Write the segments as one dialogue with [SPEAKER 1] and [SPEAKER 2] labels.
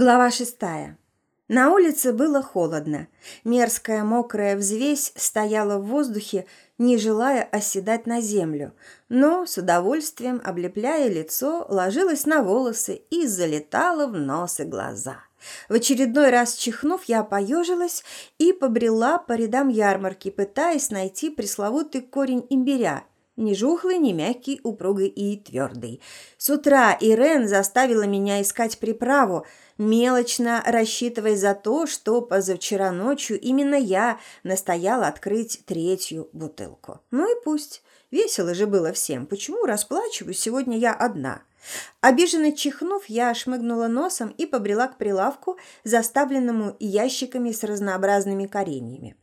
[SPEAKER 1] Глава шестая. На улице было холодно. Мерзкая мокрая взвесь стояла в воздухе, не желая оседать на землю, но с удовольствием, облепляя лицо, ложилась на волосы и залетала в нос и глаза. В очередной раз чихнув, я поежилась и побрела по рядам ярмарки, пытаясь найти пресловутый корень имбиря – ни жухлый, ни мягкий, упругий и твердый. С утра Ирен заставила меня искать приправу, мелочно рассчитывая за то, что позавчера ночью именно я настояла открыть третью бутылку. Ну и пусть. Весело же было всем. Почему расплачиваюсь сегодня я одна? Обиженно чихнув, я шмыгнула носом и побрела к прилавку, заставленному ящиками с разнообразными кореньями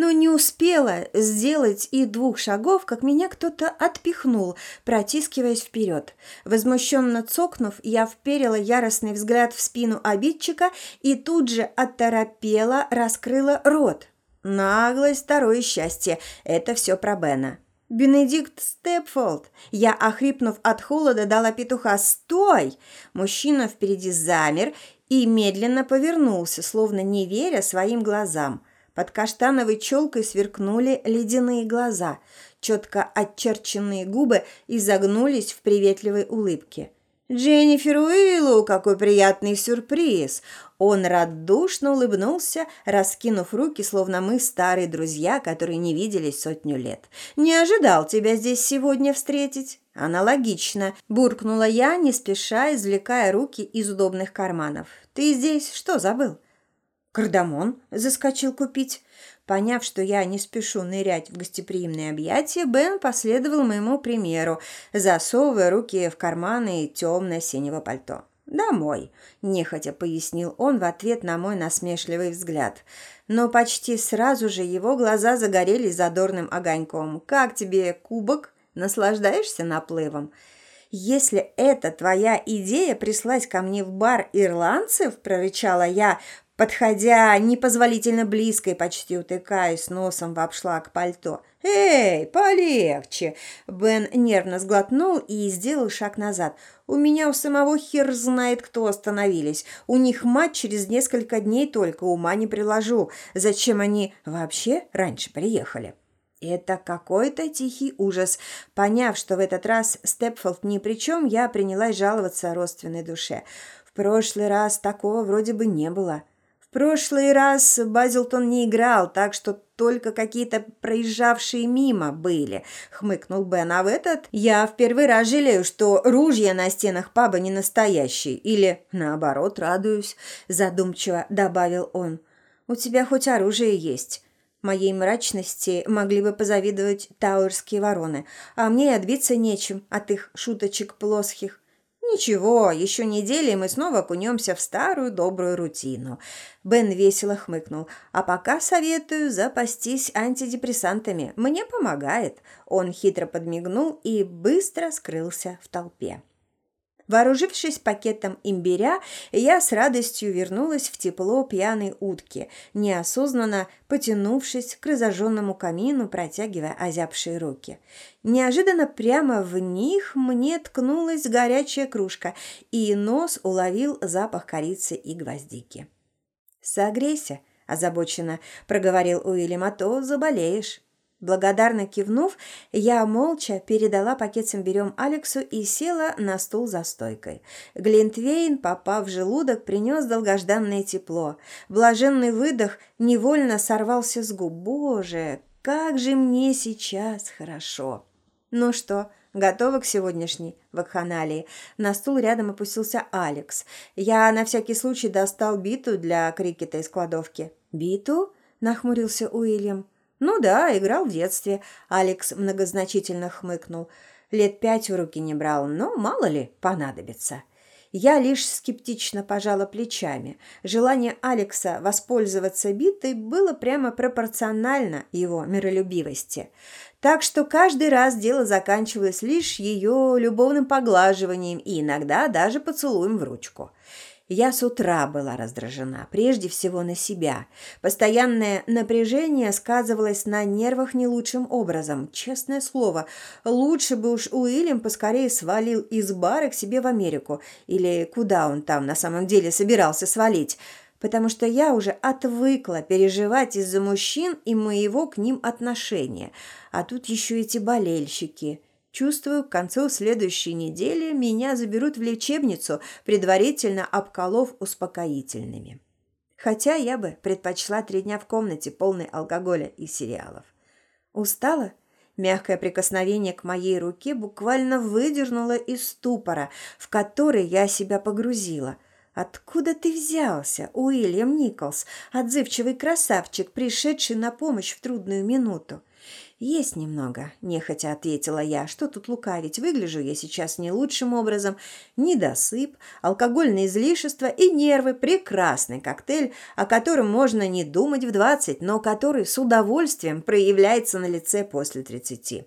[SPEAKER 1] но не успела сделать и двух шагов, как меня кто-то отпихнул, протискиваясь вперед. Возмущенно цокнув, я вперила яростный взгляд в спину обидчика и тут же оторопела, раскрыла рот. Наглость, второе счастье. Это все про Бена. «Бенедикт Степфолд!» Я, охрипнув от холода, дала петуха «Стой!» Мужчина впереди замер и медленно повернулся, словно не веря своим глазам – под каштановой челкой сверкнули ледяные глаза, четко очерченные губы изогнулись в приветливой улыбке. «Дженнифер Уиллу, какой приятный сюрприз!» Он радушно улыбнулся, раскинув руки, словно мы старые друзья, которые не виделись сотню лет. «Не ожидал тебя здесь сегодня встретить?» «Аналогично», – буркнула я, не спеша, извлекая руки из удобных карманов. «Ты здесь что забыл?» «Кардамон!» – заскочил купить. Поняв, что я не спешу нырять в гостеприимные объятия, Бен последовал моему примеру, засовывая руки в карманы темно-синего пальто. «Домой», – нехотя пояснил он в ответ на мой насмешливый взгляд. Но почти сразу же его глаза загорелись задорным огоньком. «Как тебе кубок? Наслаждаешься наплывом?» «Если это твоя идея прислать ко мне в бар ирландцев», – прорычала я, подходя непозволительно близко и почти утыкаясь носом в обшлаг пальто. «Эй, полегче!» Бен нервно сглотнул и сделал шаг назад. «У меня у самого хер знает, кто остановились. У них мать через несколько дней только ума не приложу. Зачем они вообще раньше приехали?» Это какой-то тихий ужас. Поняв, что в этот раз Степфолд ни при чем, я принялась жаловаться родственной душе. В прошлый раз такого вроде бы не было прошлый раз Базилтон не играл, так что только какие-то проезжавшие мимо были», — хмыкнул Бен. «А в этот я в первый раз жалею, что ружья на стенах паба не настоящие. Или, наоборот, радуюсь», — задумчиво добавил он. «У тебя хоть оружие есть». Моей мрачности могли бы позавидовать тауэрские вороны, а мне и отбиться нечем от их шуточек плоских. «Ничего, еще недели, и мы снова окунемся в старую добрую рутину». Бен весело хмыкнул. «А пока советую запастись антидепрессантами. Мне помогает». Он хитро подмигнул и быстро скрылся в толпе. Вооружившись пакетом имбиря, я с радостью вернулась в тепло пьяной утки, неосознанно потянувшись к разожженному камину, протягивая озябшие руки. Неожиданно прямо в них мне ткнулась горячая кружка, и нос уловил запах корицы и гвоздики. «Согрейся», – озабоченно проговорил Уильям, – «а то заболеешь». Благодарно кивнув, я молча передала пакет с имбирем Алексу и села на стул за стойкой. Глинтвейн, попав в желудок, принес долгожданное тепло. Блаженный выдох невольно сорвался с губ. «Боже, как же мне сейчас хорошо!» «Ну что, готова к сегодняшней вакханалии?» На стул рядом опустился Алекс. Я на всякий случай достал биту для крикета из кладовки. «Биту?» – нахмурился Уильям. «Ну да, играл в детстве», – Алекс многозначительно хмыкнул. «Лет пять в руки не брал, но мало ли понадобится». Я лишь скептично пожала плечами. Желание Алекса воспользоваться битой было прямо пропорционально его миролюбивости. Так что каждый раз дело заканчивалось лишь ее любовным поглаживанием и иногда даже поцелуем в ручку. Я с утра была раздражена, прежде всего на себя. Постоянное напряжение сказывалось на нервах не лучшим образом. Честное слово, лучше бы уж Уильям поскорее свалил из бара к себе в Америку. Или куда он там на самом деле собирался свалить. Потому что я уже отвыкла переживать из-за мужчин и моего к ним отношения. А тут еще эти болельщики – Чувствую, к концу следующей недели меня заберут в лечебницу, предварительно обколов успокоительными. Хотя я бы предпочла три дня в комнате, полной алкоголя и сериалов. Устала? Мягкое прикосновение к моей руке буквально выдернуло из ступора, в который я себя погрузила. «Откуда ты взялся, Уильям Николс, отзывчивый красавчик, пришедший на помощь в трудную минуту?» «Есть немного», – нехотя ответила я. «Что тут лукавить? Выгляжу я сейчас не лучшим образом. Недосып, алкогольное излишество и нервы – прекрасный коктейль, о котором можно не думать в двадцать, но который с удовольствием проявляется на лице после тридцати».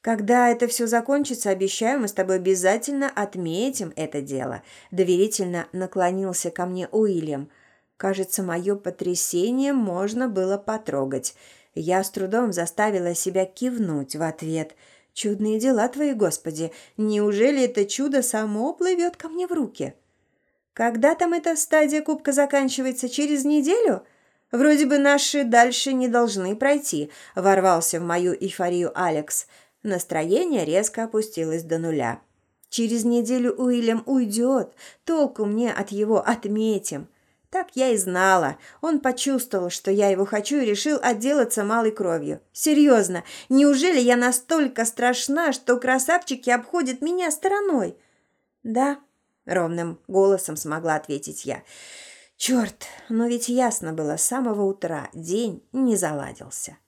[SPEAKER 1] «Когда это все закончится, обещаю, мы с тобой обязательно отметим это дело», – доверительно наклонился ко мне Уильям. «Кажется, мое потрясение можно было потрогать». Я с трудом заставила себя кивнуть в ответ. «Чудные дела твои, Господи! Неужели это чудо само плывет ко мне в руки?» «Когда там эта стадия кубка заканчивается? Через неделю?» «Вроде бы наши дальше не должны пройти», – ворвался в мою эйфорию Алекс. Настроение резко опустилось до нуля. «Через неделю Уильям уйдет. Толку мне от его отметим». Так я и знала. Он почувствовал, что я его хочу и решил отделаться малой кровью. Серьезно, неужели я настолько страшна, что красавчики обходят меня стороной? Да, ровным голосом смогла ответить я. Черт, но ведь ясно было с самого утра, день не заладился.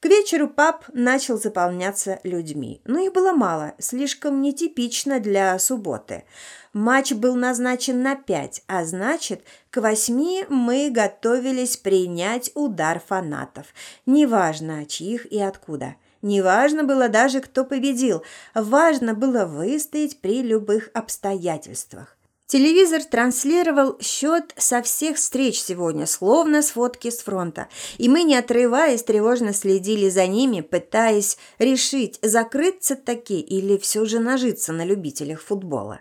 [SPEAKER 1] К вечеру паб начал заполняться людьми, но их было мало, слишком нетипично для субботы. Матч был назначен на пять, а значит, к восьми мы готовились принять удар фанатов. Неважно, чьих и откуда. Неважно было даже, кто победил. Важно было выстоять при любых обстоятельствах. Телевизор транслировал счет со всех встреч сегодня, словно с фотки с фронта. И мы, не отрываясь, тревожно следили за ними, пытаясь решить, закрыться таки или все же нажиться на любителях футбола.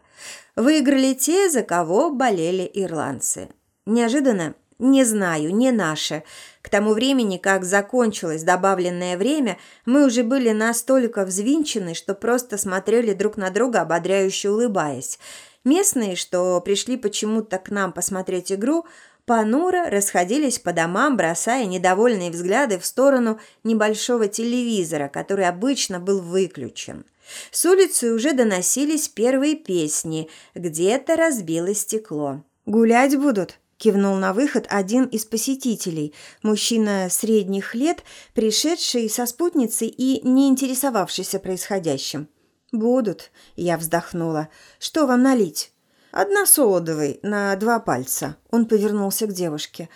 [SPEAKER 1] Выиграли те, за кого болели ирландцы. Неожиданно, не знаю, не наши. К тому времени, как закончилось добавленное время, мы уже были настолько взвинчены, что просто смотрели друг на друга, ободряюще улыбаясь. Местные, что пришли почему-то к нам посмотреть игру, понуро расходились по домам, бросая недовольные взгляды в сторону небольшого телевизора, который обычно был выключен. С улицы уже доносились первые песни, где-то разбилось стекло. «Гулять будут?» – кивнул на выход один из посетителей, мужчина средних лет, пришедший со спутницей и не интересовавшийся происходящим. «Будут», – я вздохнула. «Что вам налить?» «Одна солодовой, на два пальца». Он повернулся к девушке.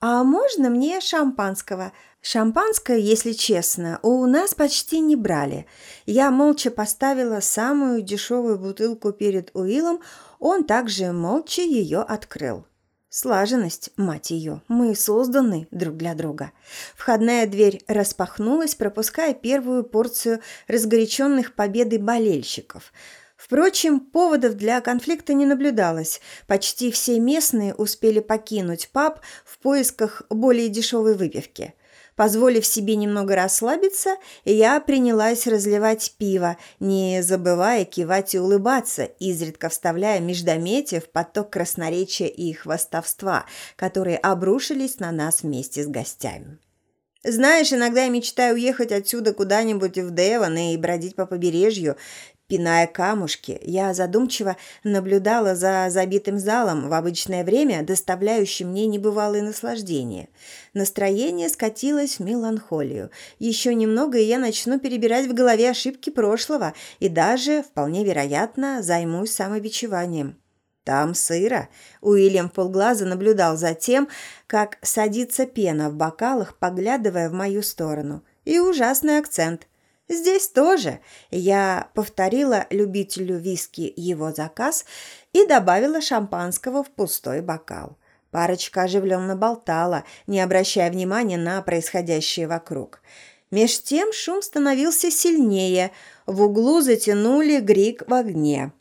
[SPEAKER 1] «А можно мне шампанского?» Шампанское, если честно, у нас почти не брали. Я молча поставила самую дешевую бутылку перед Уиллом, он также молча ее открыл. Слаженность, мать ее, мы созданы друг для друга. Входная дверь распахнулась, пропуская первую порцию разгоряченных победой болельщиков. Впрочем, поводов для конфликта не наблюдалось. Почти все местные успели покинуть паб в поисках более дешевой выпивки – Позволив себе немного расслабиться, я принялась разливать пиво, не забывая кивать и улыбаться, изредка вставляя междометие в поток красноречия и хвастовства, которые обрушились на нас вместе с гостями. Знаешь, иногда я мечтаю уехать отсюда куда-нибудь в Девон и бродить по побережью, Пиная камушки, я задумчиво наблюдала за забитым залом в обычное время, доставляющим мне небывалое наслаждение. Настроение скатилось в меланхолию. Еще немного, и я начну перебирать в голове ошибки прошлого и даже, вполне вероятно, займусь самобичеванием. «Там сыро». Уильям полглаза наблюдал за тем, как садится пена в бокалах, поглядывая в мою сторону. «И ужасный акцент. Здесь тоже я повторила любителю виски его заказ и добавила шампанского в пустой бокал. Парочка оживленно болтала, не обращая внимания на происходящее вокруг. Меж тем шум становился сильнее. В углу затянули грик в огне.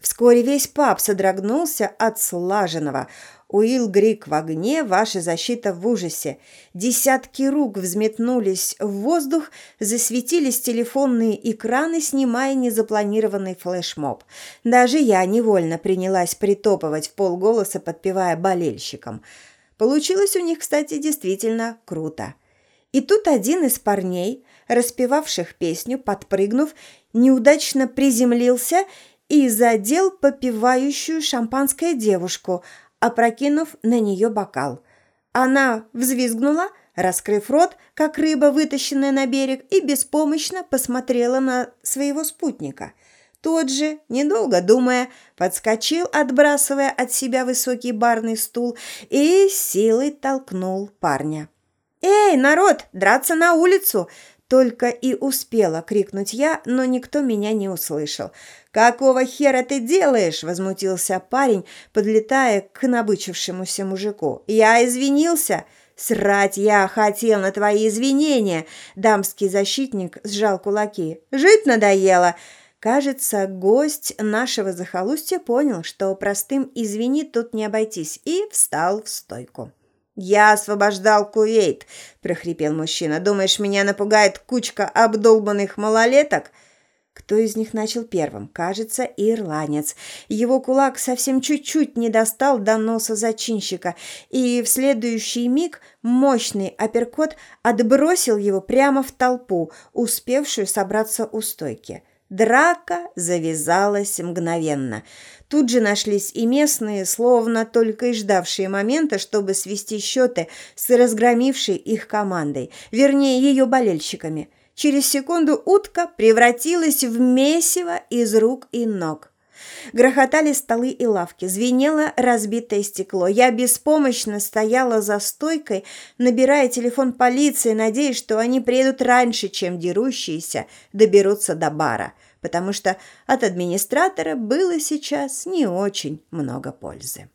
[SPEAKER 1] Вскоре весь паб содрогнулся от слаженного. Уилл Грик в огне, ваша защита в ужасе. Десятки рук взметнулись в воздух, засветились телефонные экраны, снимая незапланированный флешмоб. Даже я невольно принялась притопывать в полголоса, подпевая болельщикам. Получилось у них, кстати, действительно круто. И тут один из парней, распевавших песню, подпрыгнув, неудачно приземлился и задел попивающую шампанское девушку – опрокинув на нее бокал. Она взвизгнула, раскрыв рот, как рыба, вытащенная на берег, и беспомощно посмотрела на своего спутника. Тот же, недолго думая, подскочил, отбрасывая от себя высокий барный стул и силой толкнул парня. «Эй, народ, драться на улицу!» Только и успела крикнуть я, но никто меня не услышал. «Какого хера ты делаешь?» – возмутился парень, подлетая к набычившемуся мужику. «Я извинился!» «Срать я хотел на твои извинения!» Дамский защитник сжал кулаки. «Жить надоело!» Кажется, гость нашего захолустья понял, что простым «извини» тут не обойтись, и встал в стойку. «Я освобождал Кувейт», – прохрипел мужчина. «Думаешь, меня напугает кучка обдолбанных малолеток?» Кто из них начал первым? Кажется, ирландец. Его кулак совсем чуть-чуть не достал до носа зачинщика, и в следующий миг мощный апперкот отбросил его прямо в толпу, успевшую собраться у стойки. Драка завязалась мгновенно. Тут же нашлись и местные, словно только и ждавшие момента, чтобы свести счеты с разгромившей их командой, вернее, ее болельщиками. Через секунду утка превратилась в месиво из рук и ног. Грохотали столы и лавки, звенело разбитое стекло. Я беспомощно стояла за стойкой, набирая телефон полиции, надеясь, что они приедут раньше, чем дерущиеся доберутся до бара потому что от администратора было сейчас не очень много пользы.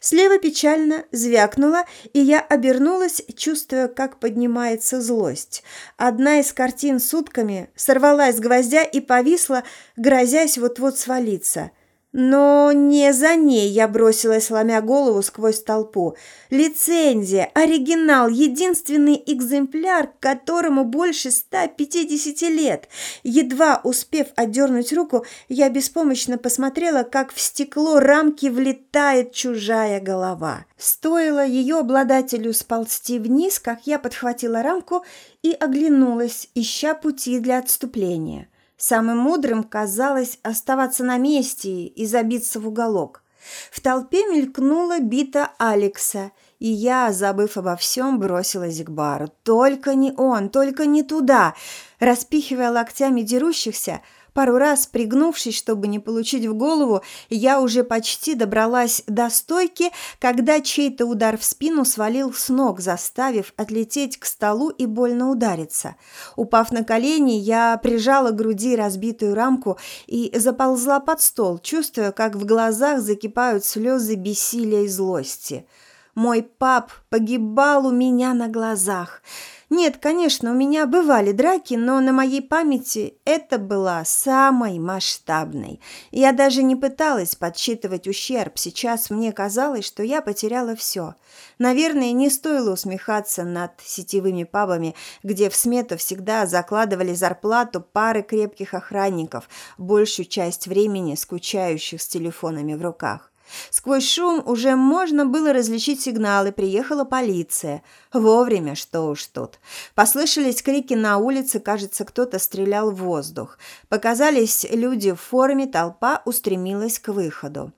[SPEAKER 1] Слева печально звякнуло, и я обернулась, чувствуя, как поднимается злость. Одна из картин с утками сорвалась с гвоздя и повисла, грозясь вот-вот свалиться – но не за ней я бросилась, сломя голову сквозь толпу. Лицензия, оригинал, единственный экземпляр, которому больше 150 лет. Едва успев отдернуть руку, я беспомощно посмотрела, как в стекло рамки влетает чужая голова. Стоило ее обладателю сползти вниз, как я подхватила рамку и оглянулась, ища пути для отступления. Самым мудрым казалось оставаться на месте и забиться в уголок. В толпе мелькнула бита Алекса, и я, забыв обо всем, бросилась к бару. Только не он, только не туда. Распихивая локтями дерущихся, Пару раз пригнувшись, чтобы не получить в голову, я уже почти добралась до стойки, когда чей-то удар в спину свалил с ног, заставив отлететь к столу и больно удариться. Упав на колени, я прижала к груди разбитую рамку и заползла под стол, чувствуя, как в глазах закипают слезы бессилия и злости. Мой пап погибал у меня на глазах – нет, конечно, у меня бывали драки, но на моей памяти это была самой масштабной. Я даже не пыталась подсчитывать ущерб. Сейчас мне казалось, что я потеряла все. Наверное, не стоило усмехаться над сетевыми пабами, где в смету всегда закладывали зарплату пары крепких охранников, большую часть времени скучающих с телефонами в руках. Сквозь шум уже можно было различить сигналы, приехала полиция. Вовремя, что уж тут. Послышались крики на улице, кажется, кто-то стрелял в воздух. Показались люди в форме, толпа устремилась к выходу.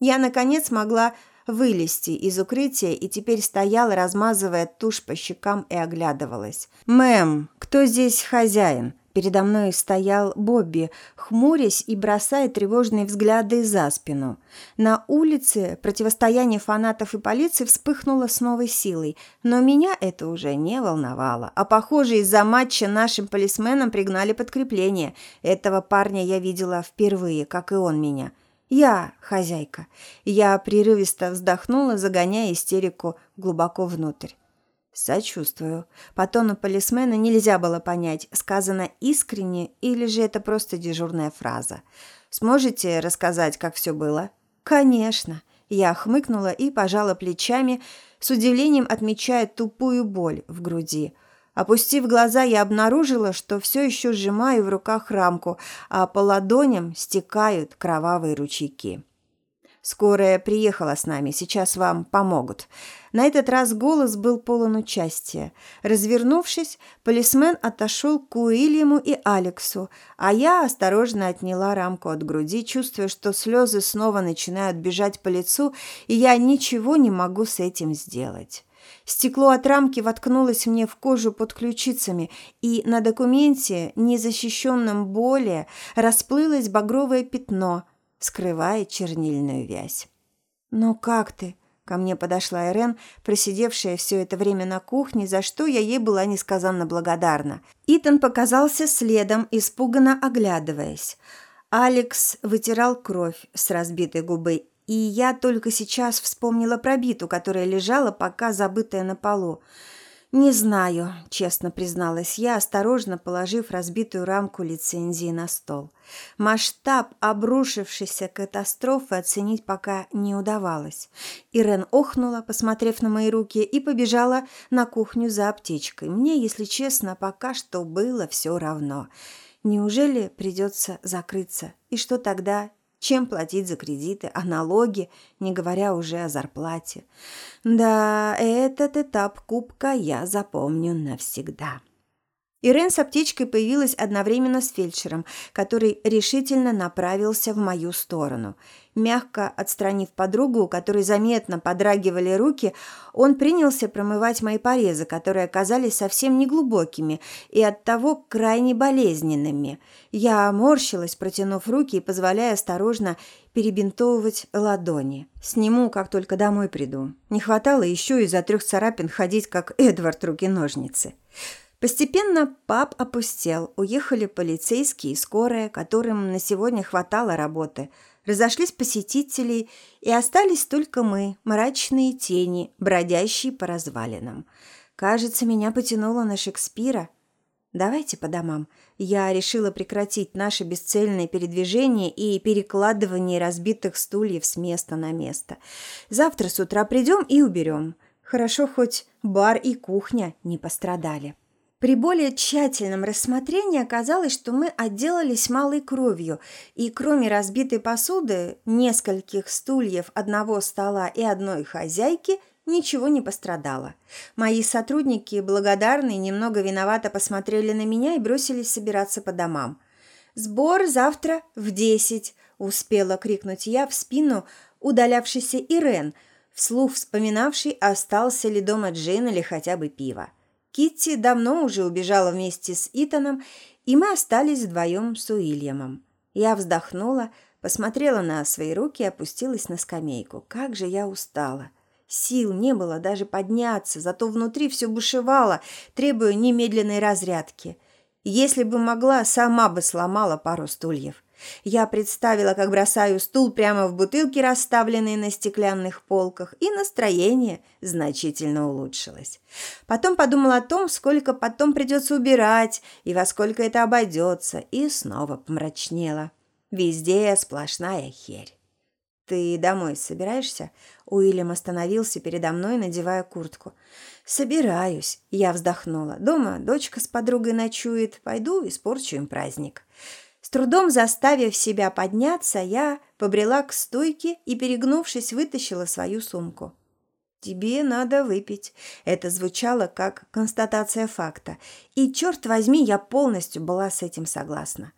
[SPEAKER 1] Я, наконец, могла вылезти из укрытия и теперь стояла, размазывая тушь по щекам и оглядывалась. «Мэм, кто здесь хозяин?» Передо мной стоял Бобби, хмурясь и бросая тревожные взгляды за спину. На улице противостояние фанатов и полиции вспыхнуло с новой силой, но меня это уже не волновало. А похоже, из-за матча нашим полисменам пригнали подкрепление. Этого парня я видела впервые, как и он меня. Я хозяйка. Я прерывисто вздохнула, загоняя истерику глубоко внутрь. Сочувствую. По тону полисмена нельзя было понять, сказано искренне или же это просто дежурная фраза. Сможете рассказать, как все было? Конечно. Я хмыкнула и пожала плечами, с удивлением отмечая тупую боль в груди. Опустив глаза, я обнаружила, что все еще сжимаю в руках рамку, а по ладоням стекают кровавые ручейки. Скорая приехала с нами, сейчас вам помогут. На этот раз голос был полон участия. Развернувшись, полисмен отошел к Уильяму и Алексу, а я осторожно отняла рамку от груди, чувствуя, что слезы снова начинают бежать по лицу, и я ничего не могу с этим сделать. Стекло от рамки воткнулось мне в кожу под ключицами, и на документе, незащищенном более, расплылось багровое пятно – скрывая чернильную вязь. «Ну как ты?» – ко мне подошла Эрен, просидевшая все это время на кухне, за что я ей была несказанно благодарна. Итан показался следом, испуганно оглядываясь. Алекс вытирал кровь с разбитой губы, и я только сейчас вспомнила про биту, которая лежала, пока забытая на полу. «Не знаю», – честно призналась я, осторожно положив разбитую рамку лицензии на стол. Масштаб обрушившейся катастрофы оценить пока не удавалось. Ирен охнула, посмотрев на мои руки, и побежала на кухню за аптечкой. Мне, если честно, пока что было все равно. Неужели придется закрыться? И что тогда чем платить за кредиты, а налоги, не говоря уже о зарплате. Да, этот этап кубка я запомню навсегда. Ирен с аптечкой появилась одновременно с фельдшером, который решительно направился в мою сторону. Мягко отстранив подругу, у которой заметно подрагивали руки, он принялся промывать мои порезы, которые оказались совсем неглубокими и оттого крайне болезненными. Я морщилась, протянув руки и позволяя осторожно перебинтовывать ладони. Сниму, как только домой приду. Не хватало еще из-за трех царапин ходить, как Эдвард руки-ножницы. Постепенно паб опустел, уехали полицейские и скорая, которым на сегодня хватало работы. Разошлись посетители, и остались только мы, мрачные тени, бродящие по развалинам. Кажется, меня потянуло на Шекспира. Давайте по домам. Я решила прекратить наше бесцельное передвижение и перекладывание разбитых стульев с места на место. Завтра с утра придем и уберем. Хорошо, хоть бар и кухня не пострадали. При более тщательном рассмотрении оказалось, что мы отделались малой кровью, и кроме разбитой посуды, нескольких стульев, одного стола и одной хозяйки, ничего не пострадало. Мои сотрудники, благодарные, немного виновато посмотрели на меня и бросились собираться по домам. «Сбор завтра в десять», – успела крикнуть я в спину удалявшейся Ирен, вслух вспоминавший, остался ли дома Джин или хотя бы пиво. Китти давно уже убежала вместе с Итаном, и мы остались вдвоем с Уильямом. Я вздохнула, посмотрела на свои руки и опустилась на скамейку. Как же я устала! Сил не было даже подняться, зато внутри все бушевало, требуя немедленной разрядки. Если бы могла, сама бы сломала пару стульев. Я представила, как бросаю стул прямо в бутылки, расставленные на стеклянных полках, и настроение значительно улучшилось. Потом подумала о том, сколько потом придется убирать и во сколько это обойдется, и снова помрачнела. Везде сплошная херь. «Ты домой собираешься?» Уильям остановился передо мной, надевая куртку. «Собираюсь», – я вздохнула. «Дома дочка с подругой ночует. Пойду испорчу им праздник». С трудом заставив себя подняться, я побрела к стойке и, перегнувшись, вытащила свою сумку. «Тебе надо выпить». Это звучало как констатация факта. И, черт возьми, я полностью была с этим согласна.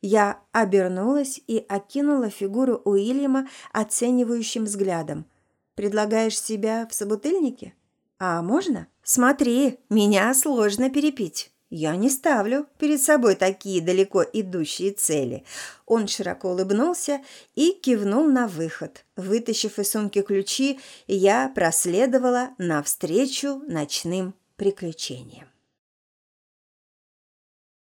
[SPEAKER 1] Я обернулась и окинула фигуру Уильяма оценивающим взглядом. «Предлагаешь себя в собутыльнике? А можно? Смотри, меня сложно перепить». Я не ставлю перед собой такие далеко идущие цели. Он широко улыбнулся и кивнул на выход. Вытащив из сумки ключи, я проследовала навстречу ночным приключениям.